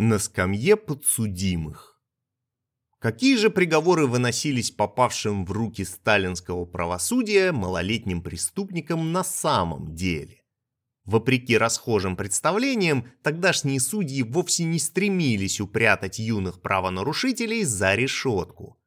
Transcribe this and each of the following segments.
на скамье подсудимых. Какие же приговоры выносились попавшим в руки сталинского правосудия малолетним преступникам на самом деле? Вопреки расхожим представлениям, тогдашние судьи вовсе не стремились упрятать юных правонарушителей за решетку.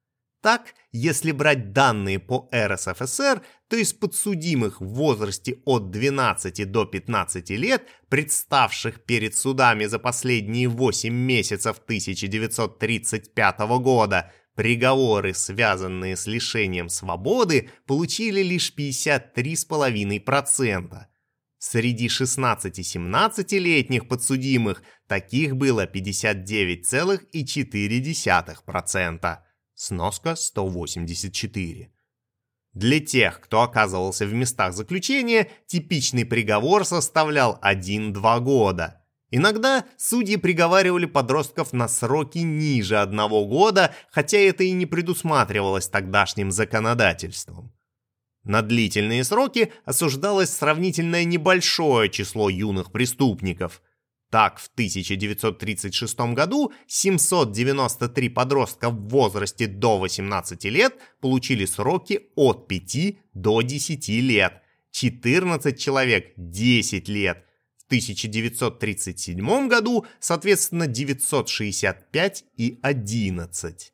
Так, если брать данные по РСФСР, то из подсудимых в возрасте от 12 до 15 лет, представших перед судами за последние 8 месяцев 1935 года, приговоры, связанные с лишением свободы, получили лишь 53,5%. Среди 16-17-летних подсудимых таких было 59,4%. Сноска 184. Для тех, кто оказывался в местах заключения, типичный приговор составлял 1-2 года. Иногда судьи приговаривали подростков на сроки ниже одного года, хотя это и не предусматривалось тогдашним законодательством. На длительные сроки осуждалось сравнительно небольшое число юных преступников. Так, в 1936 году 793 подростка в возрасте до 18 лет получили сроки от 5 до 10 лет, 14 человек – 10 лет. В 1937 году, соответственно, 965 и 11.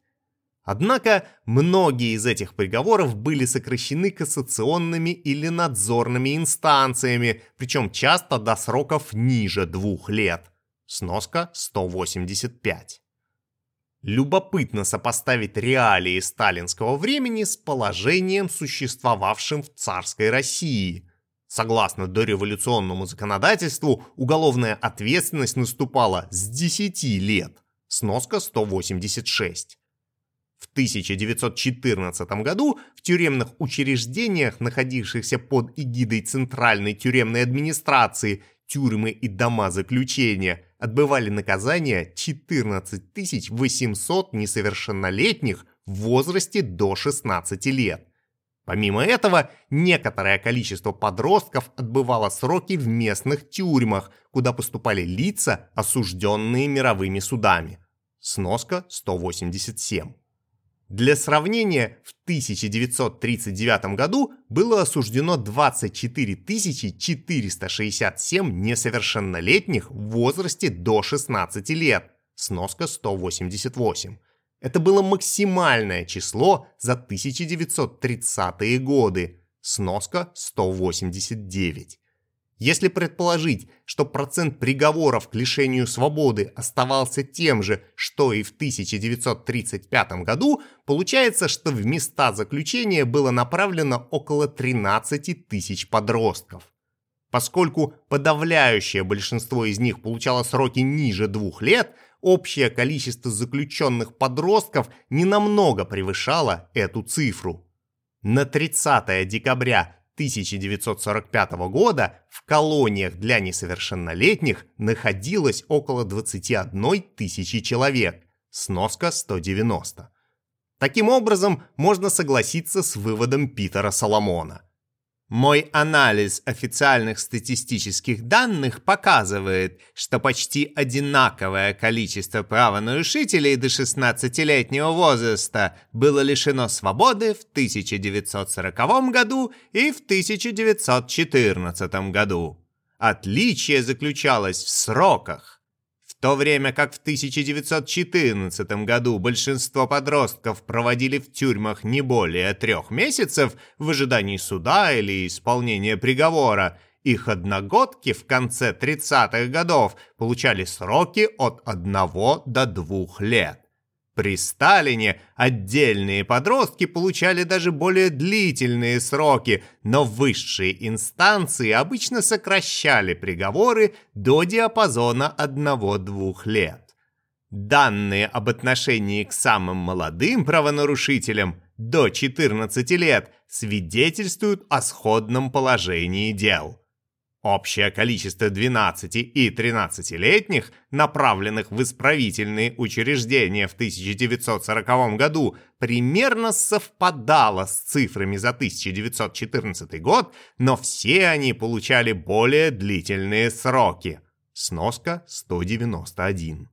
Однако многие из этих приговоров были сокращены кассационными или надзорными инстанциями, причем часто до сроков ниже двух лет. Сноска 185. Любопытно сопоставить реалии сталинского времени с положением, существовавшим в царской России. Согласно дореволюционному законодательству, уголовная ответственность наступала с 10 лет. Сноска 186. В 1914 году в тюремных учреждениях, находившихся под эгидой Центральной тюремной администрации, тюрьмы и дома заключения, отбывали наказание 14 800 несовершеннолетних в возрасте до 16 лет. Помимо этого, некоторое количество подростков отбывало сроки в местных тюрьмах, куда поступали лица, осужденные мировыми судами. Сноска 187. Для сравнения, в 1939 году было осуждено 24 467 несовершеннолетних в возрасте до 16 лет, сноска 188. Это было максимальное число за 1930-е годы, сноска 189. Если предположить, что процент приговоров к лишению свободы оставался тем же, что и в 1935 году, получается, что в места заключения было направлено около 13 тысяч подростков. Поскольку подавляющее большинство из них получало сроки ниже двух лет, общее количество заключенных подростков ненамного превышало эту цифру. На 30 декабря 1945 года в колониях для несовершеннолетних находилось около 21 тысячи человек, сноска 190. Таким образом, можно согласиться с выводом Питера Соломона – мой анализ официальных статистических данных показывает, что почти одинаковое количество правонарушителей до 16-летнего возраста было лишено свободы в 1940 году и в 1914 году. Отличие заключалось в сроках то время как в 1914 году большинство подростков проводили в тюрьмах не более трех месяцев в ожидании суда или исполнения приговора, их одногодки в конце 30-х годов получали сроки от 1 до 2 лет. При Сталине отдельные подростки получали даже более длительные сроки, но высшие инстанции обычно сокращали приговоры до диапазона 1-2 лет. Данные об отношении к самым молодым правонарушителям до 14 лет свидетельствуют о сходном положении дел. Общее количество 12 и 13-летних, направленных в исправительные учреждения в 1940 году, примерно совпадало с цифрами за 1914 год, но все они получали более длительные сроки. Сноска 191.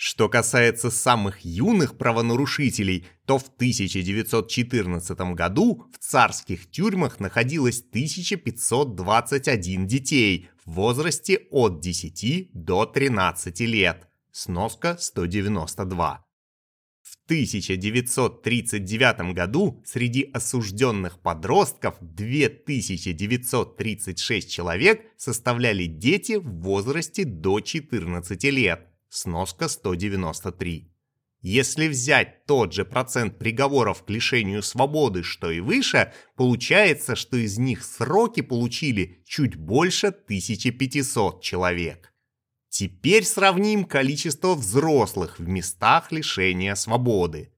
Что касается самых юных правонарушителей, то в 1914 году в царских тюрьмах находилось 1521 детей в возрасте от 10 до 13 лет. Сноска 192. В 1939 году среди осужденных подростков 2936 человек составляли дети в возрасте до 14 лет. Сноска 193. Если взять тот же процент приговоров к лишению свободы, что и выше, получается, что из них сроки получили чуть больше 1500 человек. Теперь сравним количество взрослых в местах лишения свободы.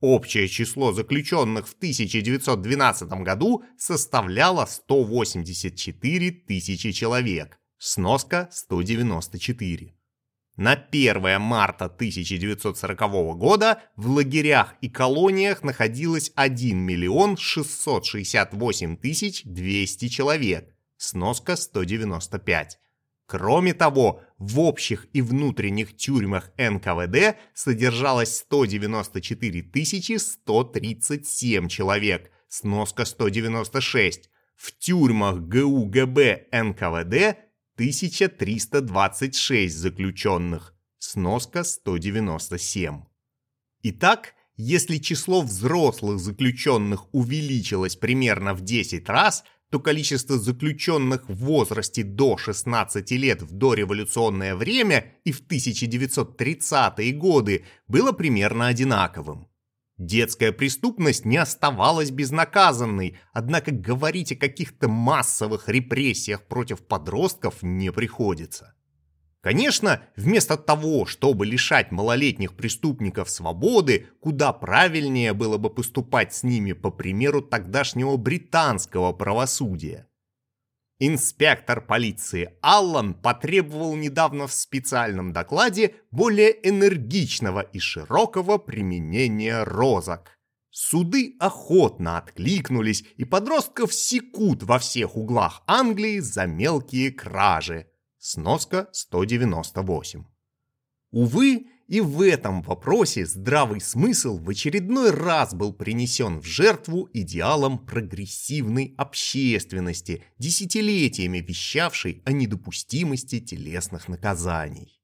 Общее число заключенных в 1912 году составляло 184 тысячи человек. Сноска 194. На 1 марта 1940 года в лагерях и колониях находилось 1 миллион 668 тысяч 200 человек. Сноска 195. Кроме того, в общих и внутренних тюрьмах НКВД содержалось 194 137 человек, сноска 196. В тюрьмах ГУГБ НКВД 1326 заключенных, сноска 197. Итак, если число взрослых заключенных увеличилось примерно в 10 раз – то количество заключенных в возрасте до 16 лет в дореволюционное время и в 1930-е годы было примерно одинаковым. Детская преступность не оставалась безнаказанной, однако говорить о каких-то массовых репрессиях против подростков не приходится. Конечно, вместо того, чтобы лишать малолетних преступников свободы, куда правильнее было бы поступать с ними по примеру тогдашнего британского правосудия. Инспектор полиции Аллан потребовал недавно в специальном докладе более энергичного и широкого применения розок. Суды охотно откликнулись, и подростков секут во всех углах Англии за мелкие кражи. Сноска 198. Увы, и в этом вопросе здравый смысл в очередной раз был принесен в жертву идеалам прогрессивной общественности, десятилетиями вещавшей о недопустимости телесных наказаний.